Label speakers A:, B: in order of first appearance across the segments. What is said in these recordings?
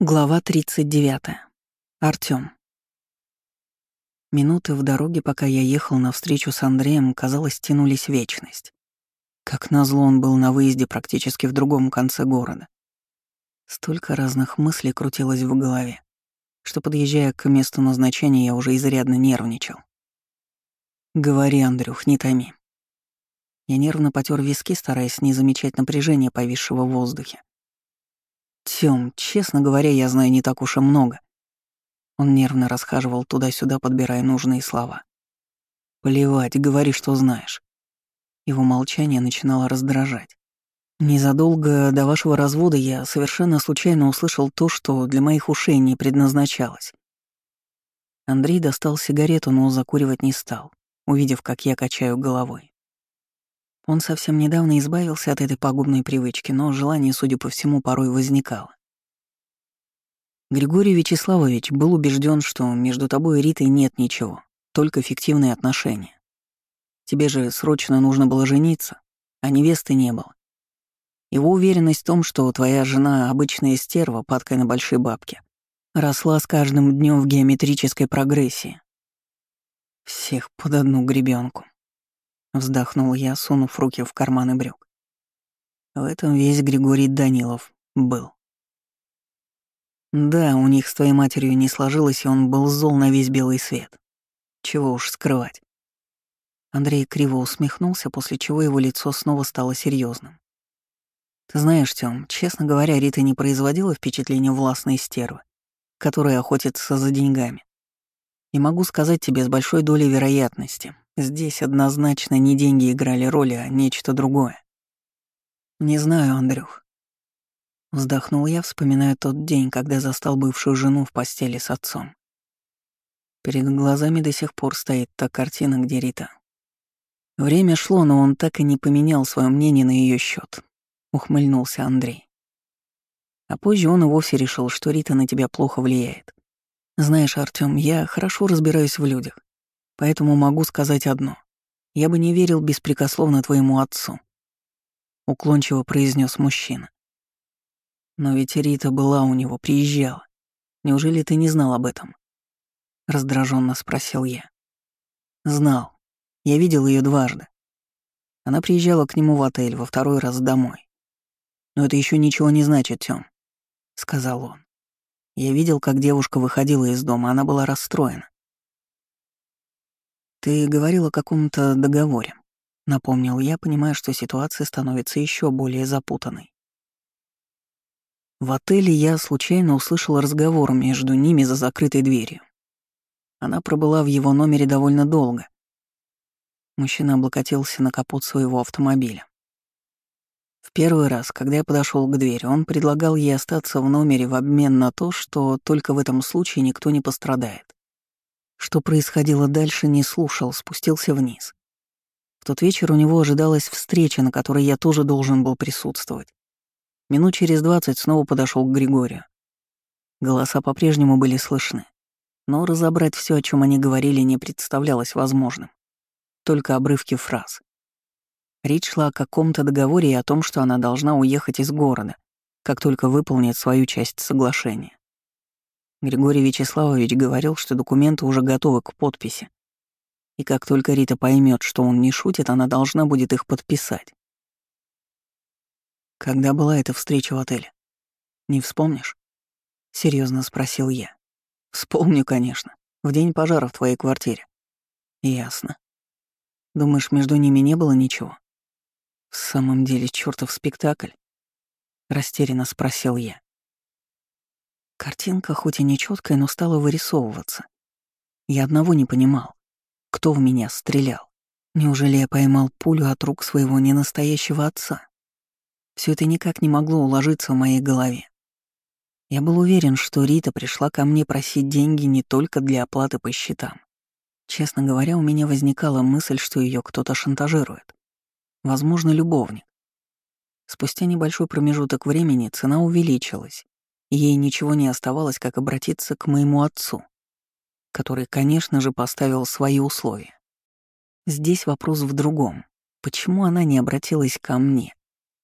A: Глава 39. Артём. Минуты в дороге, пока я ехал на встречу с Андреем, казалось, тянулись вечность. Как назло, он был на выезде практически в другом конце города. Столько разных мыслей крутилось в голове, что, подъезжая к месту назначения, я уже изрядно нервничал. «Говори, Андрюх, не томи». Я нервно потер виски, стараясь не замечать напряжения, повисшего в воздухе. Тём, честно говоря, я знаю не так уж и много. Он нервно расхаживал туда-сюда, подбирая нужные слова. Плевать, говори, что знаешь. Его молчание начинало раздражать. Незадолго до вашего развода я совершенно случайно услышал то, что для моих ушей не предназначалось. Андрей достал сигарету, но закуривать не стал, увидев, как я качаю головой. Он совсем недавно избавился от этой пагубной привычки, но желание, судя по всему, порой возникало. Григорий Вячеславович был убежден, что между тобой и Ритой нет ничего, только фиктивные отношения. Тебе же срочно нужно было жениться, а невесты не было. Его уверенность в том, что твоя жена — обычная стерва, падкая на большие бабки, росла с каждым днем в геометрической прогрессии. Всех под одну гребенку. Вздохнул я, сунув руки в карманы брюк. В этом весь Григорий Данилов был. Да, у них с твоей матерью не сложилось, и он был зол на весь белый свет. Чего уж скрывать. Андрей криво усмехнулся, после чего его лицо снова стало серьезным. Ты знаешь, Тём, честно говоря, Рита не производила впечатления властной стервы, которая охотится за деньгами. И могу сказать тебе с большой долей вероятности, Здесь однозначно не деньги играли роль, а нечто другое. Не знаю, Андрюх. Вздохнул я, вспоминая тот день, когда застал бывшую жену в постели с отцом. Перед глазами до сих пор стоит та картина, где Рита. Время шло, но он так и не поменял свое мнение на ее счет. Ухмыльнулся Андрей. А позже он и вовсе решил, что Рита на тебя плохо влияет. Знаешь, Артём, я хорошо разбираюсь в людях. Поэтому могу сказать одно. Я бы не верил беспрекословно твоему отцу. Уклончиво произнес мужчина. Но ведь Рита была у него, приезжала. Неужели ты не знал об этом? Раздраженно спросил я. Знал. Я видел ее дважды. Она приезжала к нему в отель, во второй раз домой. Но это еще ничего не значит, Тём, сказал он. Я видел, как девушка выходила из дома, она была расстроена. «Ты говорил о каком-то договоре», — напомнил я, понимая, что ситуация становится еще более запутанной. В отеле я случайно услышал разговор между ними за закрытой дверью. Она пробыла в его номере довольно долго. Мужчина облокотился на капот своего автомобиля. В первый раз, когда я подошел к двери, он предлагал ей остаться в номере в обмен на то, что только в этом случае никто не пострадает. Что происходило дальше, не слушал, спустился вниз. В тот вечер у него ожидалась встреча, на которой я тоже должен был присутствовать. Минут через двадцать снова подошел к Григорию. Голоса по-прежнему были слышны, но разобрать все, о чем они говорили, не представлялось возможным. Только обрывки фраз. Речь шла о каком-то договоре и о том, что она должна уехать из города, как только выполнит свою часть соглашения. Григорий Вячеславович говорил, что документы уже готовы к подписи. И как только Рита поймет, что он не шутит, она должна будет их подписать. Когда была эта встреча в отеле? Не вспомнишь? Серьезно спросил я. Вспомню, конечно. В день пожара в твоей квартире. Ясно. Думаешь, между ними не было ничего? В самом деле, чертов спектакль? Растерянно спросил я. Картинка хоть и нечеткая, но стала вырисовываться. Я одного не понимал. Кто в меня стрелял? Неужели я поймал пулю от рук своего ненастоящего отца? Все это никак не могло уложиться в моей голове. Я был уверен, что Рита пришла ко мне просить деньги не только для оплаты по счетам. Честно говоря, у меня возникала мысль, что ее кто-то шантажирует. Возможно, любовник. Спустя небольшой промежуток времени цена увеличилась, Ей ничего не оставалось, как обратиться к моему отцу, который, конечно же, поставил свои условия. Здесь вопрос в другом. Почему она не обратилась ко мне,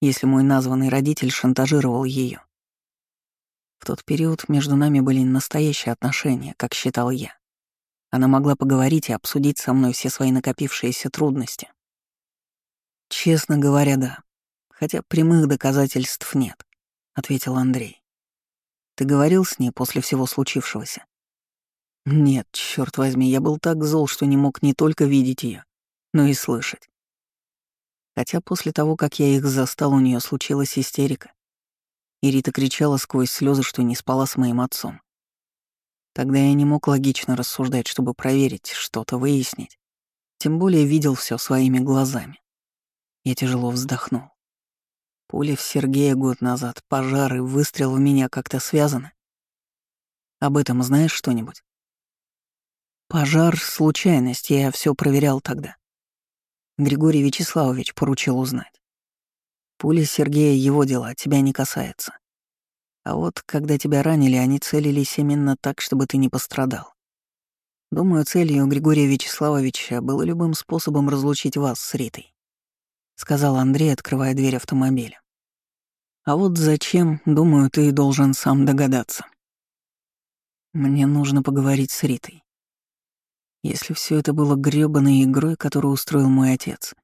A: если мой названный родитель шантажировал ее? В тот период между нами были настоящие отношения, как считал я. Она могла поговорить и обсудить со мной все свои накопившиеся трудности. Честно говоря, да. Хотя прямых доказательств нет, ответил Андрей. Ты говорил с ней после всего случившегося? Нет, черт возьми, я был так зол, что не мог не только видеть ее, но и слышать. Хотя после того, как я их застал, у нее случилась истерика. И Рита кричала сквозь слезы, что не спала с моим отцом. Тогда я не мог логично рассуждать, чтобы проверить, что-то выяснить. Тем более видел все своими глазами. Я тяжело вздохнул. Пуля в Сергея год назад, пожар и выстрел в меня как-то связаны. Об этом знаешь что-нибудь? Пожар — случайность, я все проверял тогда. Григорий Вячеславович поручил узнать. Пуля Сергея — его дела, тебя не касается. А вот когда тебя ранили, они целились именно так, чтобы ты не пострадал. Думаю, целью Григория Вячеславовича было любым способом разлучить вас с Ритой», — сказал Андрей, открывая дверь автомобиля. «А вот зачем, думаю, ты должен сам догадаться. Мне нужно поговорить с Ритой. Если все это было грёбаной игрой, которую устроил мой отец,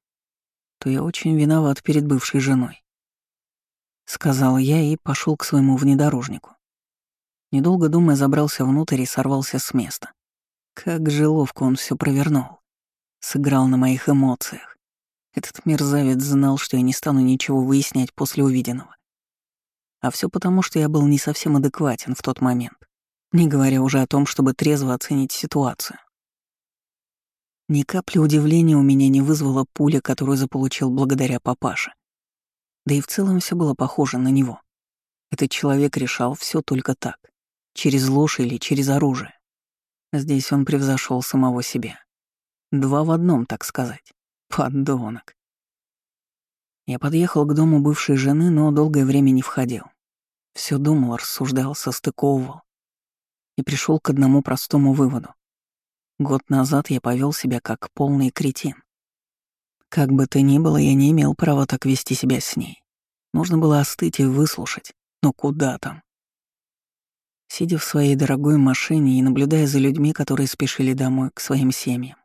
A: то я очень виноват перед бывшей женой. — сказал я и пошел к своему внедорожнику. Недолго думая, забрался внутрь и сорвался с места. Как же ловко он все провернул. Сыграл на моих эмоциях. Этот мерзавец знал, что я не стану ничего выяснять после увиденного. А все потому, что я был не совсем адекватен в тот момент, не говоря уже о том, чтобы трезво оценить ситуацию. Ни капли удивления у меня не вызвала пуля, которую заполучил благодаря папаше. Да и в целом все было похоже на него. Этот человек решал все только так, через ложь или через оружие. Здесь он превзошел самого себя. Два в одном, так сказать. Подонок. Я подъехал к дому бывшей жены, но долгое время не входил. Все думал, рассуждал, состыковывал. И пришел к одному простому выводу. Год назад я повел себя как полный кретин. Как бы то ни было, я не имел права так вести себя с ней. Нужно было остыть и выслушать. Но куда там? Сидя в своей дорогой машине и наблюдая за людьми, которые спешили домой к своим семьям,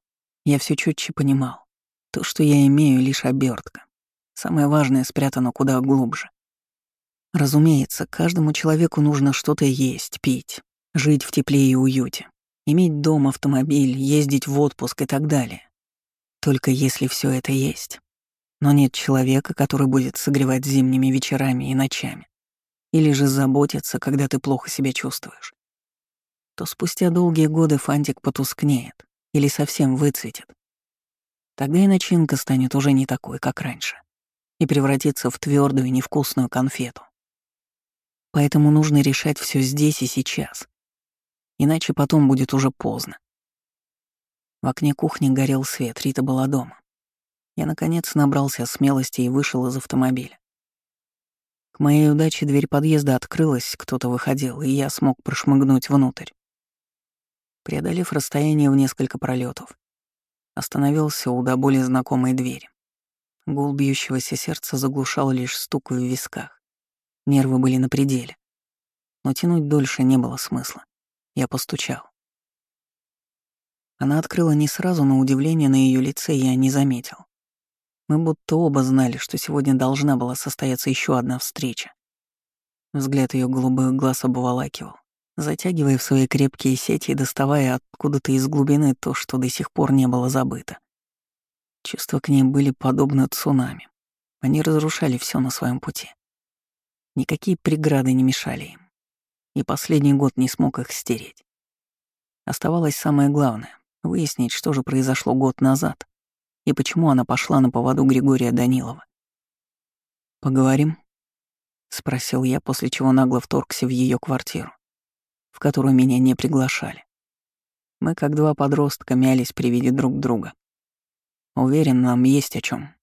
A: я все четче понимал. То, что я имею, лишь обертка. Самое важное спрятано куда глубже. Разумеется, каждому человеку нужно что-то есть, пить, жить в тепле и уюте, иметь дом, автомобиль, ездить в отпуск и так далее. Только если все это есть. Но нет человека, который будет согревать зимними вечерами и ночами. Или же заботиться, когда ты плохо себя чувствуешь. То спустя долгие годы фантик потускнеет или совсем выцветит. Тогда и начинка станет уже не такой, как раньше, и превратится в твердую невкусную конфету. Поэтому нужно решать все здесь и сейчас. Иначе потом будет уже поздно. В окне кухни горел свет, Рита была дома. Я, наконец, набрался смелости и вышел из автомобиля. К моей удаче дверь подъезда открылась, кто-то выходил, и я смог прошмыгнуть внутрь. Преодолев расстояние в несколько пролетов, остановился у до боли знакомой двери. Гул бьющегося сердца заглушал лишь стук в висках. Нервы были на пределе. Но тянуть дольше не было смысла. Я постучал. Она открыла не сразу, но удивление на ее лице я не заметил. Мы будто оба знали, что сегодня должна была состояться еще одна встреча. Взгляд ее голубых глаз обволакивал, затягивая в свои крепкие сети и доставая откуда-то из глубины то, что до сих пор не было забыто. Чувства к ней были подобны цунами. Они разрушали все на своем пути. Никакие преграды не мешали им. И последний год не смог их стереть. Оставалось самое главное выяснить, что же произошло год назад и почему она пошла на поводу Григория Данилова. «Поговорим?» — спросил я, после чего нагло вторгся в ее квартиру, в которую меня не приглашали. Мы, как два подростка, мялись при виде друг друга. Уверен, нам есть о чем.